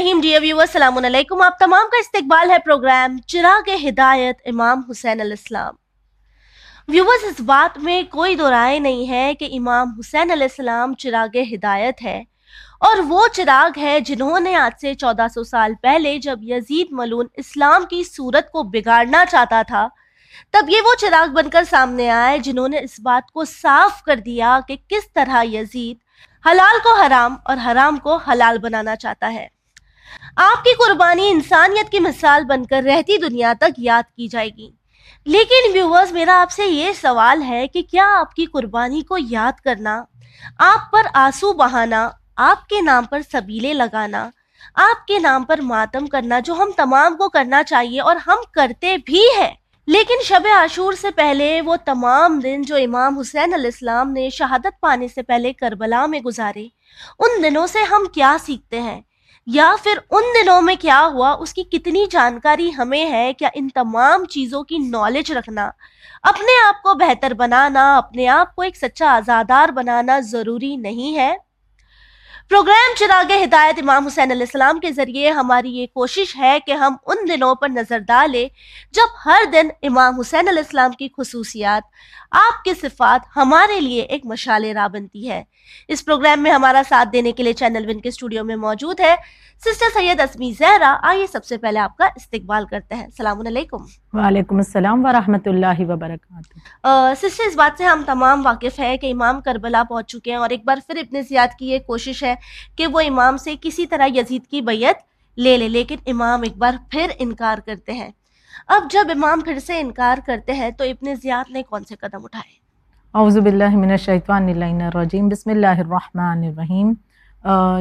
الرحیم ڈیئر ویور السلام علیکم۔ آپ تمام کا استقبال ہے پروگرام چراغ ہدایت امام حسین علیہ السلام۔ ویورز اس بات میں کوئی دو رائے نہیں ہے کہ امام حسین علیہ السلام چراغ ہدایت ہے، اور وہ چراغ ہے جنہوں نے آج سے چودہ سو سال پہلے جب یزید ملون اسلام کی صورت کو بگاڑنا چاہتا تھا، تب یہ وہ چراغ بن کر سامنے آئے جنہوں نے اس بات کو صاف کر دیا کہ کس طرح یزید حلال کو حرام اور حرام کو حلال بنانا چاہتا ہے۔ آپ کی قربانی انسانیت کی مثال بن کر رہتی دنیا تک یاد کی جائے گی۔ لیکن ویورز میرا آپ سے یہ سوال ہے کہ کیا آپ کی قربانی کو یاد کرنا، آپ پر آنسو بہانا، آپ کے نام پر سبیلے لگانا، آپ کے نام پر ماتم کرنا جو ہم تمام کو کرنا چاہیے اور ہم کرتے بھی ہیں۔ لیکن شب عاشور سے پہلے وہ تمام دن جو امام حسین علیہ السلام نے شہادت پانے سے پہلے کربلا میں گزارے، ان دنوں سے ہم کیا سیکھتے ہیں؟ یا پھر ان دنوں میں کیا ہوا؟ اس کی کتنی جانکاری ہمیں ہے کیا ان تمام چیزوں کی نالج رکھنا، اپنے آپ کو بہتر بنانا، اپنے آپ کو ایک سچا آزادار بنانا ضروری نہیں ہے؟ پروگرام چراغ ہدایت امام حسین علیہ السلام کے ذریعے ہماری یہ کوشش ہے کہ ہم ان دنوں پر نظر ڈالیں جب ہر دن امام حسین علیہ السلام کی خصوصیات آپ کے صفات ہمارے لیے ایک مشال راہ بنتی ہے۔ اس پروگرام میں ہمارا ساتھ دینے کے لیے چینل ون کے اسٹوڈیو میں موجود ہے۔ سسٹر سید اسمی زہرا آئیے سب سے پہلے آپ کا استقبال کرتے ہیں۔ السلام علیکم۔ وعلیکم السلام ورحمۃ اللہ وبرکاتہ۔ سسٹر اس بات سے ہم تمام واقف ہیں کہ امام کربلا پہنچ چکے ہیں اور ایک بار پھر ابن زیاد کی یہ کوشش ہے کہ وہ امام سے کسی طرح یزید کی بیعت لے لے لیکن امام ایک بار پھر انکار کرتے ہیں۔ اب جب امام پھر سے انکار کرتے ہیں تو ابن زیاد نے کون سے قدم اٹھائے؟ اعوذ باللہ من الشیطان الرجیم، بسم اللہ الرحمن الرحیم۔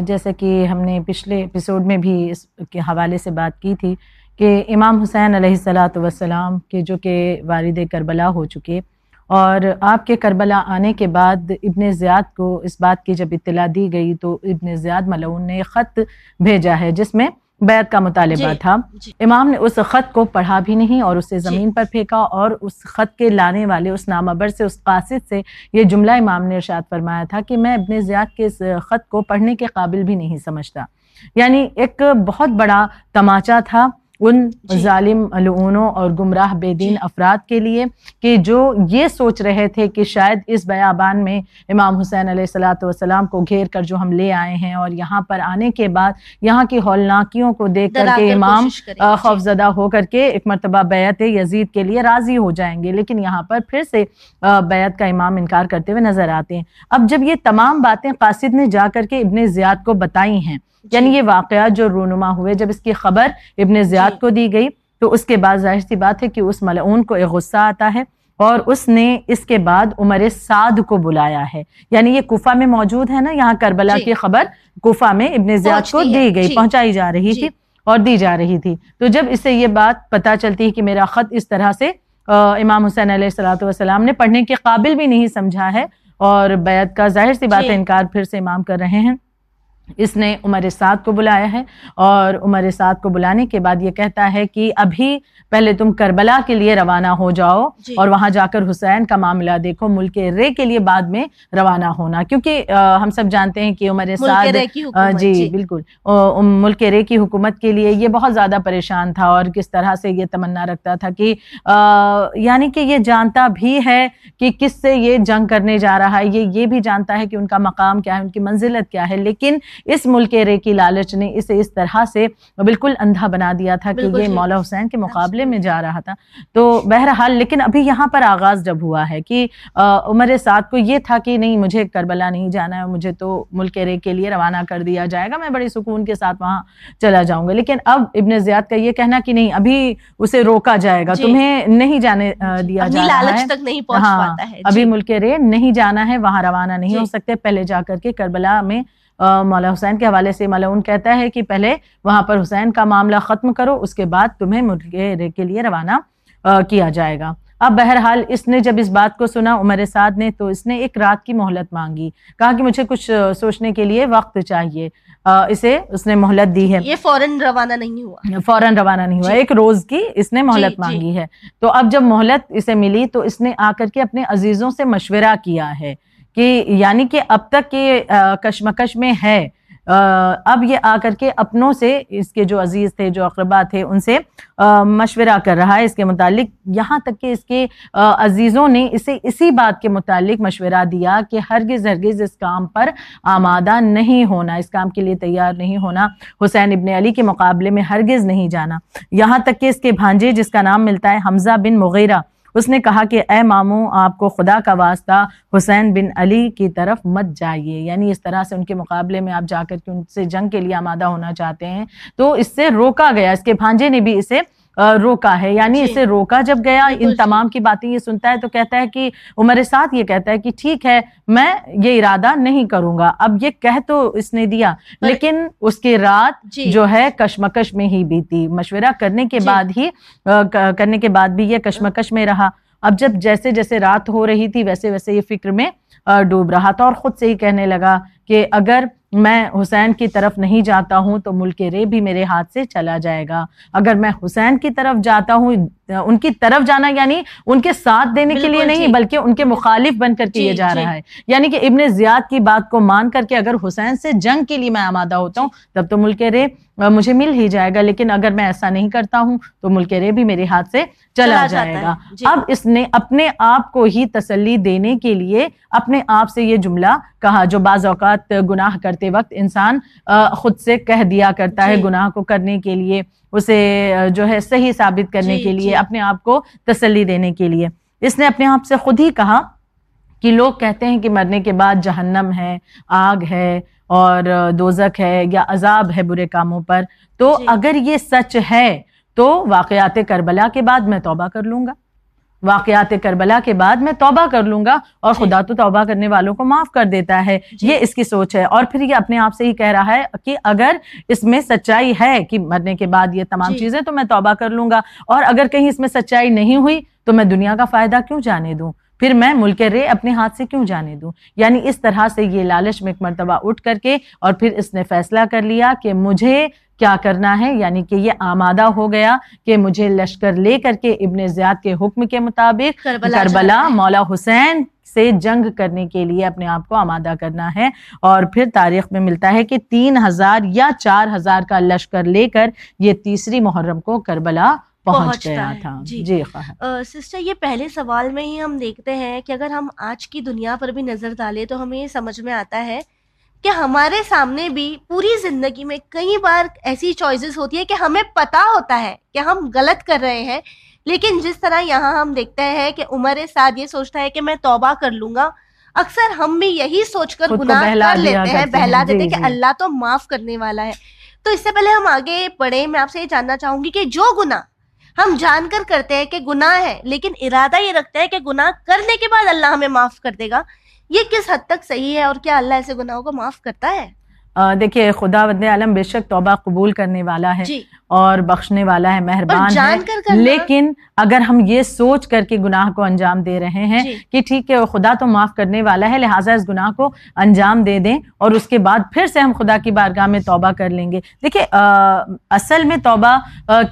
جیسا کہ ہم نے پچھلے ایپیسوڈ میں بھی اس کے حوالے سے بات کی تھی کہ امام حسین علیہ السلاۃ وسلام کے جو کہ والد کربلا ہو چکے، اور آپ کے کربلا آنے کے بعد ابن زیاد کو اس بات کی جب اطلاع دی گئی تو ابن زیاد ملعون نے خط بھیجا ہے، جس میں بیعت کا مطالبہ جی، تھا۔ جی۔ امام نے اس خط کو پڑھا بھی نہیں اور اسے جی۔ زمین پر پھینکا اور اس خط کے لانے والے اس نامبر سے اس قاصد سے یہ جملہ امام نے ارشاد فرمایا تھا کہ میں ابن زیاد کے اس خط کو پڑھنے کے قابل بھی نہیں سمجھتا۔ یعنی ایک بہت بڑا تماچا تھا۔ ان جی۔ ظالم العونوں اور گمراہ بے دین جی۔ افراد کے لیے کہ جو یہ سوچ رہے تھے کہ شاید اس بیابان میں امام حسین علیہ السلاۃ والسلام کو گھیر کر جو ہم لے آئے ہیں اور یہاں پر آنے کے بعد یہاں کی ہولناکیوں کو دیکھ کر کے امام جی۔ خوف زدہ ہو کر کے ایک مرتبہ بیعت یزید کے لیے راضی ہو جائیں گے لیکن یہاں پر پھر سے بیعت کا امام انکار کرتے ہوئے نظر آتے ہیں اب جب یہ تمام باتیں قاصد نے جا کر کے ابن زیاد کو بتائی ہیں یعنی یہ واقعات جو رونما ہوئے جب اس کی خبر ابن زیاد جی۔ کو دی گئی تو اس کے بعد ظاہر سی بات ہے کہ اس ملعون کو ایک غصہ آتا ہے اور اس نے اس کے بعد عمر سعد کو بلایا ہے۔ یعنی یہ کوفہ میں موجود ہے نا یہاں کربلا جی۔ کی خبر کوفہ میں ابن زیاد کو دی گئی جی۔ پہنچائی جا رہی تھی اور دی جا رہی تھی۔ تو جب اسے یہ بات پتا چلتی ہے کہ میرا خط اس طرح سے امام حسین علیہ السلاۃ والسلام نے پڑھنے کے قابل بھی نہیں سمجھا ہے اور بیعت کا ظاہر سی بات انکار پھر سے امام کر رہے ہیں۔ اس نے عمر سعد کو بلایا ہے اور عمر سعد کو بلانے کے بعد یہ کہتا ہے کہ ابھی پہلے تم کربلا کے لیے روانہ ہو جاؤ جی۔ اور وہاں جا کر حسین کا معاملہ دیکھو ملک رے کے لیے بعد میں روانہ ہونا۔ کیونکہ ہم سب جانتے ہیں کہ عمر سعد جی, جی۔ بالکل۔ ملک رے کی حکومت کے لیے یہ بہت زیادہ پریشان تھا اور کس طرح سے یہ تمنا رکھتا تھا کہ یعنی کہ یہ جانتا بھی ہے کہ کس سے یہ جنگ کرنے جا رہا ہے۔ یہ یہ بھی جانتا ہے کہ ان کا مقام کیا ہے ان کی منزلت کیا ہے۔ لیکن اس ملک رے کی لالچ نے اسے اس طرح سے بالکل اندھا بنا دیا تھا کہ یہ مولا حسین کے مقابلے میں جا رہا تھا۔ تو بہرحال لیکن ابھی یہاں پر آغاز جب ہوا ہے کہ عمر سعد کو یہ تھا کہ نہیں مجھے کربلا نہیں جانا ہے مجھے تو ملک رے کے لیے روانہ کر دیا جائے گا میں بڑی سکون کے ساتھ وہاں چلا جاؤں گا۔ لیکن اب ابن زیاد کا یہ کہنا کہ نہیں ابھی اسے روکا جائے گا جی۔ تمہیں نہیں جانے دیا جا رہا ہے۔ ہاں ابھی جی۔ ملک رے نہیں جانا ہے وہاں روانہ نہیں ہو جی۔ سکتے پہلے جا کر کے کربلا میں مولا حسین کے حوالے سے ملعون کہتا ہے کہ پہلے وہاں پر حسین کا معاملہ ختم کرو اس کے بعد تمہیں مرغے کے لیے روانہ کیا جائے گا۔ اب بہرحال اس نے جب اس بات کو سنا عمر سعد نے تو اس نے ایک رات کی مہلت مانگی۔ کہا کہ مجھے کچھ سوچنے کے لیے وقت چاہیے۔ اسے اس نے مہلت دی ہے۔ یہ فوراً روانہ نہیں ہوا۔ فوراً روانہ نہیں ہوا جی۔ ایک روز کی اس نے مہلت جی، جی۔ مانگی ہے۔ تو اب جب مہلت اسے ملی تو اس نے آ کر کے اپنے عزیزوں سے مشورہ کیا ہے۔ کہ یعنی کہ اب تک یہ کشمکش میں ہے۔ اب یہ آ کر کے اپنوں سے اس کے جو عزیز تھے، جو اقربا تھے، ان سے مشورہ کر رہا ہے۔ اس کے متعلق یہاں تک کہ اس کے عزیزوں نے اسے اسی بات کے متعلق مشورہ دیا کہ ہرگز ہرگز اس کام پر آمادہ نہیں ہونا، اس کام کے لیے تیار نہیں ہونا۔ حسین ابن علی کے مقابلے میں ہرگز نہیں جانا۔ یہاں تک کہ اس کے بھانجے، جس کا نام ملتا ہے حمزہ بن مغیرہ اس نے کہا کہ اے ماموں، آپ کو خدا کا واسطہ حسین بن علی کی طرف مت جائیے۔ یعنی اس طرح سے ان کے مقابلے میں آپ جا کر کے ان سے جنگ کے لیے آمادہ ہونا چاہتے ہیں۔ تو اس سے روکا گیا۔ اس کے بھانجے نے بھی اسے روکا ہے یعنی جی۔ اسے روکا جب گیا ان تمام کی باتیں یہ سنتا ہے تو کہتا ہے کہ عمر ساتھ یہ کہتا ہے کہ ٹھیک ہے میں یہ ارادہ نہیں کروں گا اب یہ کہہ تو اس نے دیا لیکن اس کی رات جی۔ جو ہے کشمکش میں ہی بیتی مشورہ کرنے کے جی۔ بعد ہی کرنے کے بعد بھی یہ کشمکش میں رہا اب جب جیسے جیسے رات ہو رہی تھی ویسے ویسے یہ فکر میں ڈوب رہا تھا اور خود سے ہی کہنے لگا کہ اگر میں حسین کی طرف نہیں جاتا ہوں تو ملک رے بھی میرے ہاتھ سے چلا جائے گا اگر میں حسین کی طرف جاتا ہوں ان کی طرف جانا یعنی ان کے ساتھ دینے کے لیے نہیں جی۔ بلکہ ان کے مخالف بن کر کے یہ جی، جا جی۔ رہا ہے یعنی کہ ابن زیاد کی بات کو مان کر کے اگر حسین سے جنگ کے لیے میں آمادہ ہوتا ہوں تب تو ملک رے مجھے مل ہی جائے گا لیکن اگر میں ایسا نہیں کرتا ہوں تو ملک رے بھی میرے ہاتھ سے چلا جائے گا۔ اب اس نے اپنے آپ کو ہی تسلی دینے کے لیے اپنے آپ سے یہ جملہ کہا جو بعض اوقات گناہ کرتے وقت انسان خود سے کہہ دیا کرتا ہے گناہ کو کرنے کے لیے اسے جو ہے صحیح ثابت کرنے جی، کے لیے جی۔ اپنے آپ کو تسلی دینے کے لیے۔ اس نے اپنے آپ سے خود ہی کہا کہ لوگ کہتے ہیں کہ مرنے کے بعد جہنم ہے آگ ہے اور دوزک ہے یا عذاب ہے برے کاموں پر تو جی۔ اگر یہ سچ ہے تو واقعات کربلا کے بعد میں توبہ کر لوں گا واقعات کربلا کے بعد میں توبہ کر لوں گا اور جی۔ خدا تو توبہ کرنے والوں کو معاف کر دیتا ہے جی۔ یہ اس کی سوچ ہے اور پھر یہ اپنے آپ سے ہی کہہ رہا ہے کہ اگر اس میں سچائی ہے کہ مرنے کے بعد یہ تمام جی۔ چیزیں تو میں توبہ کر لوں گا اور اگر کہیں اس میں سچائی نہیں ہوئی تو میں دنیا کا فائدہ کیوں جانے دوں پھر میں ملک رے اپنے ہاتھ سے کیوں جانے دوں؟ یعنی اس طرح سے یہ لالچ میں ایک مرتبہ اٹھ کر کے اور پھر اس نے فیصلہ کر لیا کہ مجھے کیا کرنا ہے؟ یعنی کہ یہ آمادہ ہو گیا کہ مجھے لشکر لے کر کے ابن زیاد کے حکم کے مطابق کربلا مولا حسین سے جنگ کرنے کے لیے اپنے آپ کو آمادہ کرنا ہے۔ اور پھر تاریخ میں ملتا ہے کہ تین ہزار یا چار ہزار کا لشکر لے کر یہ تیسری محرم کو کربلا پہنچ گیا تھا۔ جی, جی سسٹر یہ پہلے سوال میں ہی ہم دیکھتے ہیں کہ اگر ہم آج کی دنیا پر بھی نظر ڈالیں تو ہمیں یہ سمجھ میں آتا ہے کہ ہمارے سامنے بھی پوری زندگی میں کئی بار ایسی چوائسیز ہوتی ہے کہ ہمیں پتا ہوتا ہے کہ ہم غلط کر رہے ہیں۔ لیکن جس طرح یہاں ہم دیکھتے ہیں کہ عمر ساتھ یہ سوچتا ہے کہ میں توبہ کر لوں گا اکثر ہم بھی یہی سوچ کر گناہ کر لیتے ہیں بہلا دیتے ہیں کہ جی، جی۔ اللہ تو معاف کرنے والا ہے۔ تو اس سے پہلے ہم آگے پڑھیں میں آپ سے یہ جاننا چاہوں گی کہ جو گناہ ہم جان کر کرتے ہیں کہ گناہ ہے لیکن ارادہ یہ رکھتے ہیں کہ گناہ کرنے کے بعد اللہ ہمیں معاف کر دے گا۔ یہ کس حد تک صحیح ہے اور کیا اللہ ایسے گناہوں کو معاف کرتا ہے؟ دیکھیے خدا ود عالم بے شک توبہ قبول کرنے والا ہے۔ جی۔ اور بخشنے والا ہے مہربان ہے۔ لیکن اگر ہم یہ سوچ کر کے گناہ کو انجام دے رہے ہیں جی۔ کہ ٹھیک ہے خدا تو معاف کرنے والا ہے لہٰذا اس گناہ کو انجام دے دیں اور اس کے بعد پھر سے ہم خدا کی بارگاہ میں توبہ کر لیں گے۔ دیکھیے اصل میں توبہ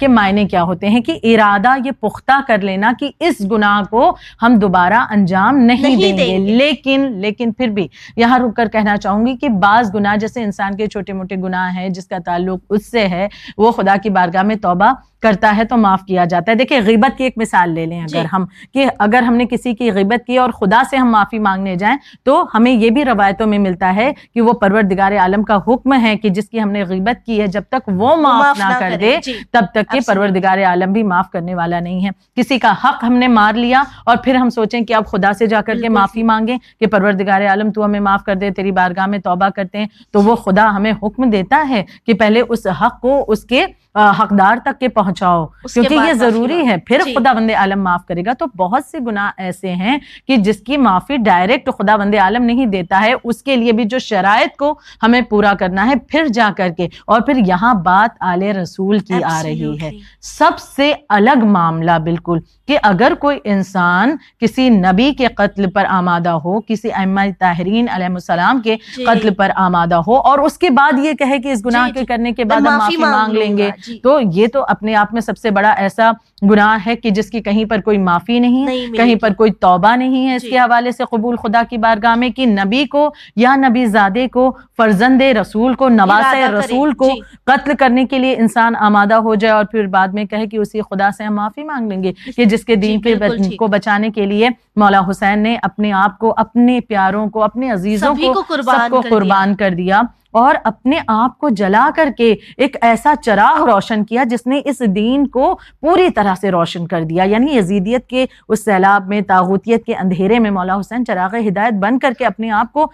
کے معنی کیا ہوتے ہیں کہ ارادہ یہ پختہ کر لینا کہ اس گناہ کو ہم دوبارہ انجام نہیں دیں گے۔ لیکن لیکن پھر بھی یہاں رک کر کہنا چاہوں گی کہ بعض گناہ جیسے انسان کے چھوٹے موٹے گناہ ہیں جس کا تعلق اس سے ہے وہ خدا کی بارگاہ میں توبہ کرتا ہے تو معاف کیا جاتا ہے۔ دیکھیں غیبت کی ایک مثال لے لیں اگر جی۔ ہم کہ اگر ہم نے کسی کی غیبت کی اور خدا سے ہم معافی مانگنے جائیں تو ہمیں یہ بھی روایتوں میں ملتا ہے کہ وہ پروردگار عالم کا حکم ہے کہ جس کی ہم نے غیبت کی ہے جب تک وہ معاف نہ کر دے جی۔ تب تک کہ پروردگار عالم بھی معاف کرنے والا نہیں ہے۔ کسی کا حق ہم نے مار لیا اور پھر ہم سوچیں کہ اب خدا سے جا کر کے معافی مانگیں کہ پروردگار عالم تو ہمیں معاف کر دے تیری بارگاہ میں توبہ کرتے ہیں تو وہ خدا ہمیں حکم دیتا ہے کہ پہلے اس حق کو اس کے حقدار تک کے پہنچاؤ کیونکہ یہ ضروری ہے۔ پھر جی۔ خدا بند عالم معاف کرے گا۔ تو بہت سے گناہ ایسے ہیں کہ جس کی معافی ڈائریکٹ خدا بند عالم نہیں دیتا ہے اس کے لیے بھی جو شرائط کو ہمیں پورا کرنا ہے پھر جا کر کے۔ اور پھر یہاں بات آل رسول کی آ رہی ہے۔ سب سے الگ معاملہ بالکل کہ اگر کوئی انسان کسی نبی کے قتل پر آمادہ ہو کسی ائمہ طاہرین علیہ السلام کے جی۔ قتل پر آمادہ ہو اور اس کے بعد یہ کہے کہ اس گناہ جی، کے کرنے کے بعد ہم معافی مانگ لیں گے۔ تو یہ تو اپنے آپ میں سب سے بڑا ایسا گناہ ہے کہ جس کی کہیں پر کوئی معافی نہیں کہیں۔ پر کوئی توبہ نہیں ہے اس جی۔ کے حوالے سے قبول خدا کی بارگاہ میں کہ نبی کو یا نبی زادے کو فرزند رسول کو نواز رسول کو جی۔ قتل کرنے کے لیے انسان آمادہ ہو جائے اور پھر بعد میں کہے کہ اسی خدا سے ہم معافی مانگ لیں گے کہ جس کے دین جی،۔ کو بچانے کے لیے مولا حسین نے اپنے آپ کو اپنے پیاروں کو اپنے عزیزوں کو سب۔ قربان کر دیا اور اپنے آپ کو جلا کر کے ایک ایسا چراغ روشن کیا جس نے اس دین کو پوری طرح سے روشن کر دیا۔ یعنی یزیدیت کے اس سیلاب میں تاغوتیت کے اندھیرے میں مولا حسین چراغ ہدایت بن کر کے اپنے آپ کو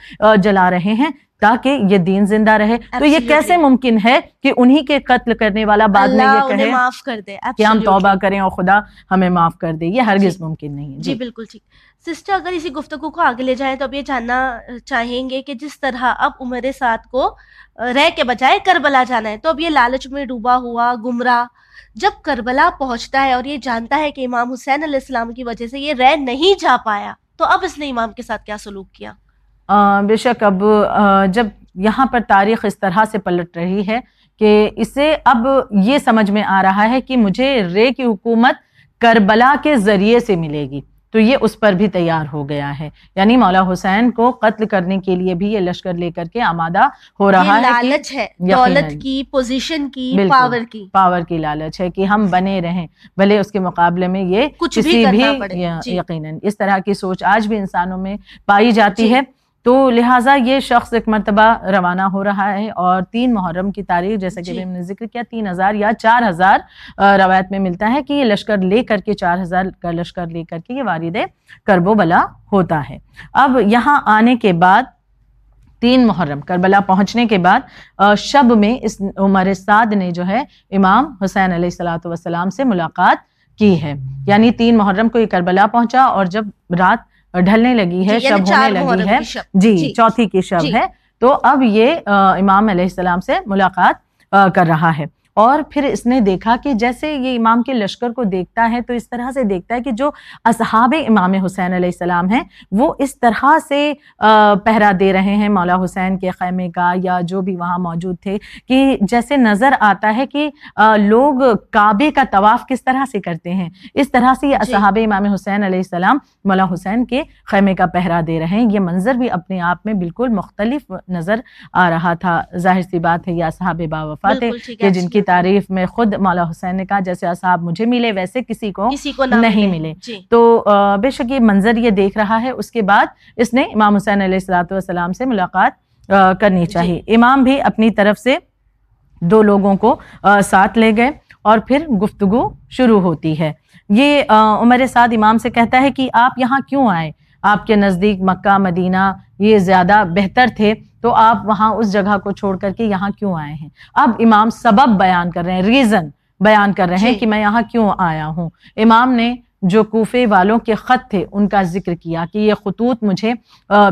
جلا رہے ہیں۔ تاکہ یہ دین زندہ رہے۔ تو یہ. کیسے ممکن ہے کہ انہی کے قتل کرنے والا بعد میں یہ کہے معاف کر دے۔ کہ ہم. توبہ کریں اور خدا ہمیں معاف کر دے۔ یہ ہرگز جی۔ ممکن نہیں ہے۔ جی بالکل ٹھیک۔ سسٹر اگر اسی گفتگو کو آگے لے جائیں تو اب یہ جاننا چاہیں گے کہ جس طرح اب عمر سعد کو رہ کے بجائے کربلا جانا ہے تو اب یہ لالچ میں ڈوبا ہوا گمراہ جب کربلا پہنچتا ہے اور یہ جانتا ہے کہ امام حسین علیہ السلام کی وجہ سے یہ رہ نہیں جا پایا تو اب اس نے امام کے ساتھ کیا سلوک کیا؟ بے شک اب جب یہاں پر تاریخ اس طرح سے پلٹ رہی ہے کہ اسے اب یہ سمجھ میں آ رہا ہے کہ مجھے رے کی حکومت کربلا کے ذریعے سے ملے گی تو یہ اس پر بھی تیار ہو گیا ہے یعنی مولا حسین کو قتل کرنے کے لیے بھی یہ لشکر لے کر کے آمادہ ہو رہا ہے لالچ ہے۔ دولت کی پوزیشن کی۔ پاور کی پاور کی لالچ ہے کہ ہم بنے رہیں بھلے اس کے مقابلے میں یہ کچھ بھی جی۔ یقیناً اس طرح کی سوچ آج بھی انسانوں میں پائی جاتی جی۔ ہے تو لہٰذا یہ شخص ایک مرتبہ روانہ ہو رہا ہے اور تین محرم کی تاریخ جیسا کہ جی۔ ہم نے ذکر کیا تین ہزار یا چار ہزار روایت میں ملتا ہے کہ یہ لشکر لے کر کے چار ہزار کا لشکر لے کر کے یہ وارد کرب و بلا ہوتا ہے اب یہاں آنے کے بعد تین محرم کربلا پہنچنے کے بعد شب میں اس عمر سعد نے جو ہے امام حسین علیہ السلاۃ والسلام سے ملاقات کی ہے یعنی تین محرم کو یہ کربلا پہنچا اور جب رات ڈھلنے لگی ہے جی، یعنی شب ہونے لگی ہے۔ جی جی۔ چوتھی کی شب جی۔ ہے تو اب یہ امام علیہ السلام سے ملاقات کر رہا ہے اور پھر اس نے دیکھا کہ جیسے یہ امام کے لشکر کو دیکھتا ہے تو اس طرح سے دیکھتا ہے کہ جو اصحاب امام حسین علیہ السلام ہیں وہ اس طرح سے پہرا دے رہے ہیں مولا حسین کے خیمے کا یا جو بھی وہاں موجود تھے کہ جیسے نظر آتا ہے کہ لوگ کعبے کا طواف کس طرح سے کرتے ہیں۔ اس طرح سے یہ جی۔ اصحاب امام حسین علیہ السلام مولا حسین کے خیمے کا پہرا دے رہے ہیں۔ یہ منظر بھی اپنے آپ میں بالکل مختلف نظر آ رہا تھا۔ ظاہر سی بات ہے یہ اصحاب با وفا تھے بالکل ٹھیک ہے، کہ جن کی تعریف میں خود مولا حسین نے کہا جیسے اصحاب مجھے ملے ویسے کسی کو کسی کو نہ نہیں ملے۔ جی۔ تو بے شک یہ منظر یہ دیکھ رہا ہے۔ اس کے بعد اس نے امام حسین علیہ السلاۃ والسلام سے ملاقات کرنی چاہیے امام بھی اپنی طرف سے دو لوگوں کو ساتھ لے گئے اور پھر گفتگو شروع ہوتی ہے۔ یہ عمر سعد امام سے کہتا ہے کہ آپ یہاں کیوں آئے؟ آپ کے نزدیک مکہ مدینہ یہ زیادہ بہتر تھے۔ تو آپ وہاں اس جگہ کو چھوڑ کر کے یہاں کیوں آئے ہیں؟ اب امام سبب بیان کر رہے ہیں ریزن بیان کر رہے ہیں جی۔ کہ میں یہاں کیوں آیا ہوں۔ امام نے جو کوفے والوں کے خط تھے ان کا ذکر کیا کہ یہ خطوط مجھے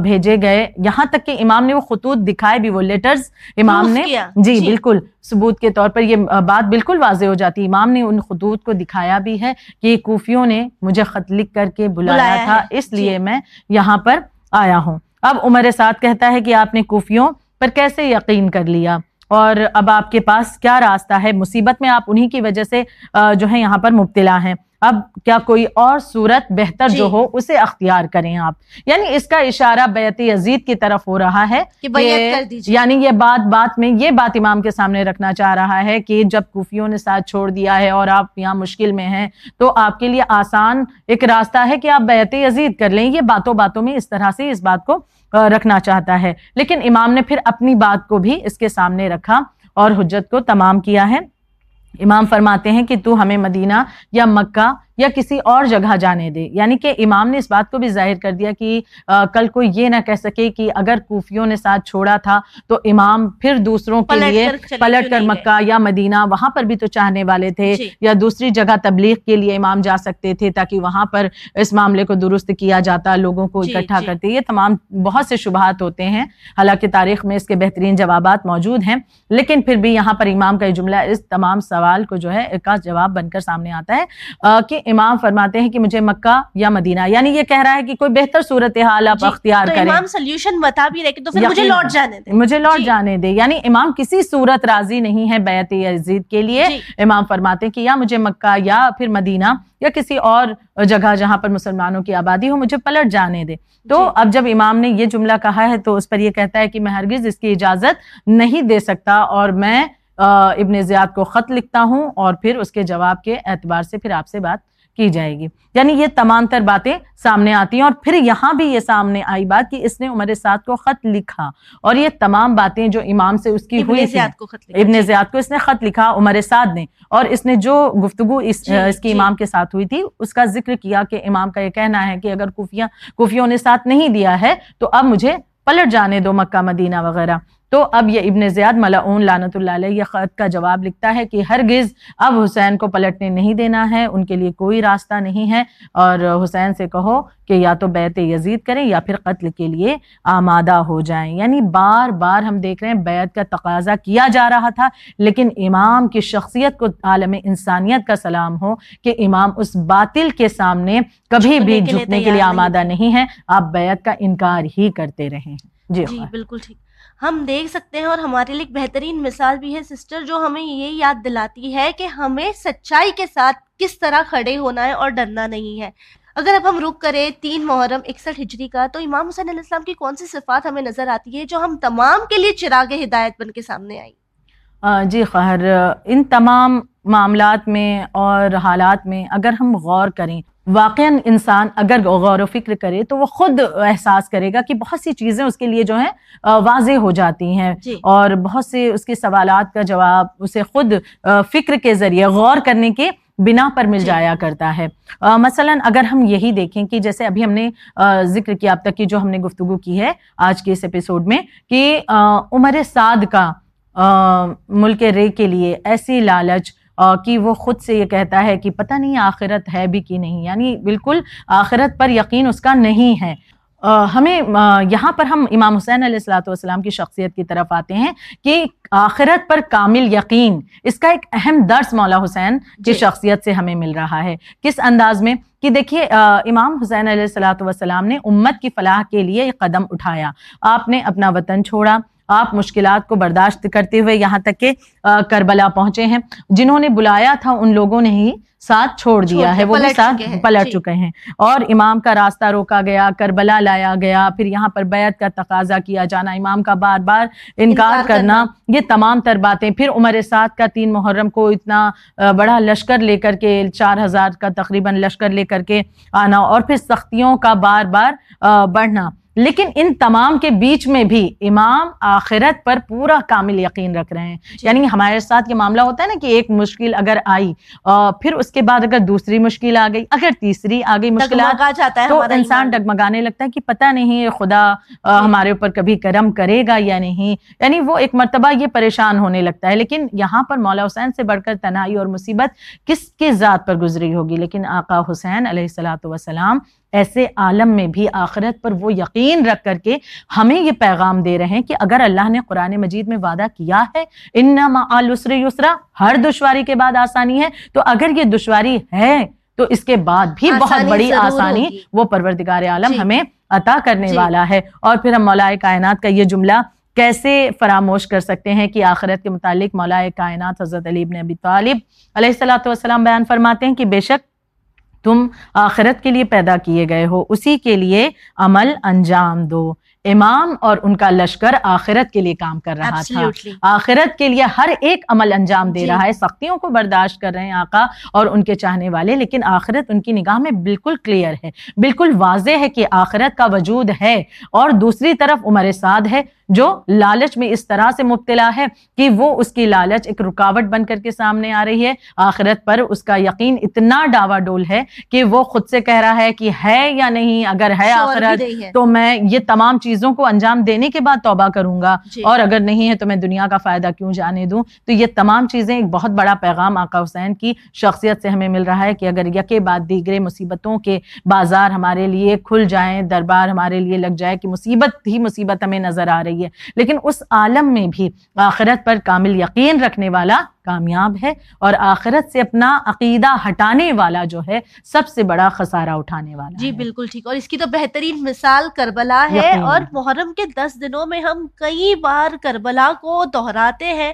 بھیجے گئے۔ یہاں تک کہ امام نے وہ خطوط دکھائے بھی وہ لیٹرز امام نے جی جی۔ بالکل۔ ثبوت کے طور پر یہ بات بالکل واضح ہو جاتی۔ امام نے ان خطوط کو دکھایا بھی ہے کہ کوفیوں نے مجھے خط لکھ کر کے بلایا تھا اس جی۔ لیے میں یہاں پر آیا ہوں۔ اب عمر سعد کہتا ہے کہ آپ نے کوفیوں پر کیسے یقین کر لیا؟ اور اب آپ کے پاس کیا راستہ ہے؟ مصیبت میں آپ انہی کی وجہ سے جو ہے یہاں پر مبتلا ہیں۔ اب کیا کوئی اور صورت بہتر جی۔ جو ہو اسے اختیار کریں آپ۔ یعنی اس کا اشارہ بیعت یزید کی طرف ہو رہا ہے کہ بیعت کر دیجیے یعنی یہ بات بات میں یہ بات امام کے سامنے رکھنا چاہ رہا ہے کہ جب کوفیوں نے ساتھ چھوڑ دیا ہے اور آپ یہاں مشکل میں ہیں تو آپ کے لیے آسان ایک راستہ ہے کہ آپ بیعت یزید کر لیں۔ یہ باتوں باتوں میں اس طرح سے اس بات کو رکھنا چاہتا ہے۔ لیکن امام نے پھر اپنی بات کو بھی اس کے سامنے رکھا اور حجت کو تمام کیا ہے۔ امام فرماتے ہیں کہ تو ہمیں مدینہ یا مکہ یا کسی اور جگہ جانے دے یعنی کہ امام نے اس بات کو بھی ظاہر کر دیا کہ کل کوئی یہ نہ کہہ سکے کہ اگر کوفیوں نے ساتھ چھوڑا تھا تو امام پھر دوسروں کے لیے پلٹ کر؟ مکہ یا مدینہ وہاں پر بھی تو چاہنے والے تھے جی۔ یا دوسری جگہ تبلیغ کے لیے امام جا سکتے تھے تاکہ وہاں پر اس معاملے کو درست کیا جاتا لوگوں کو جی، اکٹھا جی۔ کرتے یہ تمام بہت سے شبہات ہوتے ہیں حالانکہ تاریخ میں اس کے بہترین جوابات موجود ہیں لیکن پھر بھی یہاں پر امام کا یہ جملہ اس تمام سوال کو جو ہے کا جواب بن کر سامنے آتا ہے کہ امام فرماتے ہیں کہ مجھے مکہ یا مدینہ یعنی یہ کہہ رہا ہے کہ کوئی بہتر صورتحال آپ جی، اختیار تو کریں امام سلیوشن بتا بھی رہے کہ تو پھر مجھے۔ لوٹ جانے دیں مجھے لوٹ جی۔ جانے دے یعنی امام کسی صورت راضی نہیں ہے بیعت یزید کے لیے جی امام فرماتے ہیں کہ یا مجھے مکہ یا پھر مدینہ یا کسی اور جگہ جہاں پر مسلمانوں کی آبادی ہو مجھے پلٹ جانے دے تو جی۔ اب جب امام نے یہ جملہ کہا ہے تو اس پر یہ کہتا ہے کہ میں ہرگز اس کی اجازت نہیں دے سکتا اور میں ابن زیاد کو خط لکھتا ہوں اور پھر اس کے جواب کے اعتبار سے پھر آپ سے بات کی جائے گی یعنی یہ تمام تر باتیں سامنے آتی ہیں اور پھر یہاں بھی یہ سامنے آئی بات کہ اس نے عمر سعد کو خط لکھا اور یہ تمام باتیں جو امام سے اس کی ابن ہوئی زیاد کو خط لکھا ابن جی۔ زیاد کو اس نے خط لکھا عمر سعد نے اور اس نے جو گفتگو اس, جی، اس کی جی۔ امام کے ساتھ ہوئی تھی اس کا ذکر کیا کہ امام کا یہ کہنا ہے کہ اگر کوفیاں کوفیوں نے ساتھ نہیں دیا ہے تو اب مجھے پلٹ جانے دو مکہ مدینہ وغیرہ تو اب یہ ابن زیاد ملعون لعنت اللہ علیہ یہ خط کا جواب لکھتا ہے کہ ہرگز اب حسین کو پلٹنے نہیں دینا ہے ان کے لیے کوئی راستہ نہیں ہے۔ اور حسین سے کہو کہ یا تو بیعت یزید کریں یا پھر قتل کے لیے آمادہ ہو جائیں۔ یعنی بار بار ہم دیکھ رہے ہیں بیعت کا تقاضا کیا جا رہا تھا لیکن امام کی شخصیت کو عالم انسانیت کا سلام ہو کہ امام اس باطل کے سامنے کبھی بھی جھکنے کے لیے آمادہ نہیں ہے۔ آپ بیعت کا انکار ہی کرتے رہیں جی جی خواہ۔ بالکل ٹھیک۔ ہم دیکھ سکتے ہیں اور ہمارے لیے بہترین مثال بھی ہے سسٹر جو ہمیں یہ یاد دلاتی ہے کہ ہمیں سچائی کے ساتھ کس طرح کھڑے ہونا ہے اور ڈرنا نہیں ہے۔ اگر اب ہم رک کریں تین محرم اکسٹھ ہجری کا، تو امام حسین علیہ السلام کی کون سی صفات ہمیں نظر آتی ہے جو ہم تمام کے لیے چراغ ہدایت بن کے سامنے آئی جی خیر ان تمام معاملات میں اور حالات میں اگر ہم غور کریں واقعا انسان اگر غور و فکر کرے تو وہ خود احساس کرے گا کہ بہت سی چیزیں اس کے لیے جو ہیں واضح ہو جاتی ہیں۔ جی۔ اور بہت سے اس کے سوالات کا جواب اسے خود فکر کے ذریعے غور کرنے کے بنا پر مل جی۔ جایا کرتا ہے۔ مثلا اگر ہم یہی دیکھیں کہ جیسے ابھی ہم نے ذکر کیا اب تک کی جو ہم نے گفتگو کی ہے آج کے اس ایپیسوڈ میں کہ عمر سعد کا ملک رے کے لیے ایسی لالچ کہ وہ خود سے یہ کہتا ہے کہ پتہ نہیں آخرت ہے بھی کہ نہیں۔ یعنی بالکل آخرت پر یقین اس کا نہیں ہے۔ ہمیں یہاں پر ہم امام حسین علیہ السلاۃ والسلام کی شخصیت کی طرف آتے ہیں کہ آخرت پر کامل یقین اس کا ایک اہم درس مولا حسین کی جی۔ شخصیت سے ہمیں مل رہا ہے۔ کس انداز میں؟ کہ دیکھیے امام حسین علیہ السلاۃ والسلام نے امت کی فلاح کے لیے ایک قدم اٹھایا۔ آپ نے اپنا وطن چھوڑا۔ آپ مشکلات کو برداشت کرتے ہوئے یہاں تک کہ کربلا پہنچے ہیں۔ جنہوں نے بلایا تھا ان لوگوں نے ہی ساتھ چھوڑ دیا ہے۔ وہ بھی ساتھ پلٹ جی۔ چکے ہیں۔ اور امام کا راستہ روکا گیا کربلا لایا گیا پھر یہاں پر بیعت کا تقاضا کیا جانا امام کا بار بار انکار کرنا یہ تمام تر باتیں۔ پھر عمر سعد کا تین محرم کو اتنا بڑا لشکر لے کر کے چار ہزار کا تقریباً لشکر لے کر کے آنا اور پھر سختیوں کا بار بار بڑھنا۔ لیکن ان تمام کے بیچ میں بھی امام آخرت پر پورا کامل یقین رکھ رہے ہیں جی۔ یعنی ہمارے ساتھ یہ معاملہ ہوتا ہے نا کہ ایک مشکل اگر آئی پھر اس کے بعد اگر دوسری مشکل آ گئی اگر تیسری آ گئی مشکلات جاتا ہے تو انسان۔ ڈگمگانے لگتا ہے کہ پتہ نہیں خدا۔ ہمارے اوپر کبھی کرم کرے گا یا نہیں یعنی وہ ایک مرتبہ یہ پریشان ہونے لگتا ہے لیکن یہاں پر مولا حسین سے بڑھ کر تنہائی اور مصیبت کس کی ذات پر گزری ہوگی لیکن آقا حسین علیہ السلاۃ وسلام ایسے عالم میں بھی آخرت پر وہ یقین رکھ کر کے ہمیں یہ پیغام دے رہے ہیں کہ اگر اللہ نے قرآن مجید میں وعدہ کیا ہے ان السر یسرا ہر دشواری کے بعد آسانی ہے تو اگر یہ دشواری ہے تو اس کے بعد بھی بہت بڑی آسانی۔ وہ پروردگار عالم جی۔ ہمیں عطا کرنے جی۔ والا ہے اور پھر ہم مولائے کائنات کا یہ جملہ کیسے فراموش کر سکتے ہیں کہ آخرت کے متعلق مولائے کائنات حضرت علی بن ابی طالب علیہ السلاۃ والسلام بیان فرماتے ہیں کہ بے شک تم آخرت کے لیے پیدا کیے گئے ہو اسی کے لیے عمل انجام دو۔ امام اور ان کا لشکر آخرت کے لیے کام کر رہا تھا۔ Absolutely. آخرت کے لیے ہر ایک عمل انجام دے جی۔ رہا ہے۔ سختیوں کو برداشت کر رہے ہیں آقا اور ان کے چاہنے والے لیکن آخرت ان کی نگاہ میں بالکل کلیئر ہے۔ بالکل واضح ہے کہ آخرت کا وجود ہے اور دوسری طرف عمر سعد ہے۔ جو لالچ میں اس طرح سے مبتلا ہے کہ وہ اس کی لالچ ایک رکاوٹ بن کر کے سامنے آ رہی ہے آخرت پر اس کا یقین اتنا ڈاوا ڈول ہے کہ وہ خود سے کہہ رہا ہے کہ ہے یا نہیں اگر ہے آخرت۔ تو میں یہ تمام چیزوں کو انجام دینے کے بعد توبہ کروں گا جی۔ اور اگر نہیں ہے تو میں دنیا کا فائدہ کیوں جانے دوں تو یہ تمام چیزیں ایک بہت بڑا پیغام آقا حسین کی شخصیت سے ہمیں مل رہا ہے کہ اگر یکے بعد دیگرے مصیبتوں کے بازار ہمارے لیے کھل جائیں دربار ہمارے لیے لگ جائے کہ مصیبت ہی مصیبت ہمیں نظر آ رہی ہے۔ لیکن اس عالم میں بھی آخرت پر کامل یقین رکھنے والا کامیاب ہے اور آخرت سے اپنا عقیدہ ہٹانے والا جو ہے سب سے بڑا خسارہ اٹھانے والا جی بالکل ٹھیک۔ اور اس کی تو بہترین مثال کربلا ہے۔ اور محرم کے دس دنوں میں ہم کئی بار کربلا کو دہراتے ہیں۔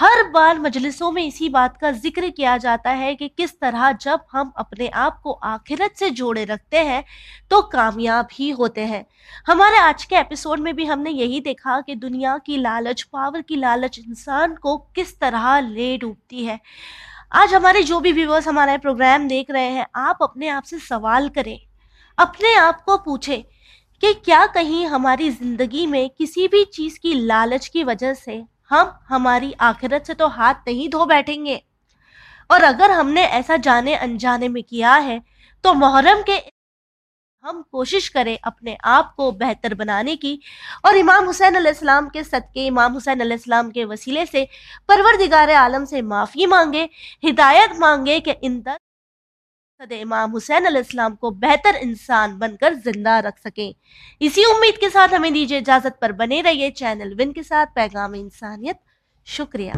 ہر بار مجلسوں میں اسی بات کا ذکر کیا جاتا ہے کہ کس طرح جب ہم اپنے آپ کو آخرت سے جوڑے رکھتے ہیں تو کامیاب ہی ہوتے ہیں۔ ہمارے آج کے ایپیسوڈ میں بھی ہم نے یہی دیکھا کہ دنیا کی لالچ پاور کی لالچ انسان کو کس طرح لے ڈوبتی ہے۔ آج ہمارے جو بھی ویورس ہمارا پروگرام دیکھ رہے ہیں، آپ اپنے آپ سے سوال کریں، اپنے آپ کو پوچھیں کہ کیا کہیں ہماری زندگی میں کسی بھی چیز کی لالچ کی وجہ سے ہم ہماری آخرت سے تو ہاتھ نہیں دھو بیٹھیں گے۔ اور اگر ہم نے ایسا جانے انجانے میں کیا ہے، تو محرم کے ہم کوشش کریں اپنے آپ کو بہتر بنانے کی۔ اور امام حسین علیہ السلام کے صدقے، امام حسین علیہ السلام کے وسیلے سے پروردگار عالم سے معافی مانگے، ہدایت مانگے کہ ان تک امام حسین علیہ السلام کو بہتر انسان بن کر زندہ رکھ سکیں۔ اسی امید کے ساتھ ہمیں دیجیے اجازت پر بنے رہیے چینل ون کے ساتھ پیغام انسانیت۔ شکریہ۔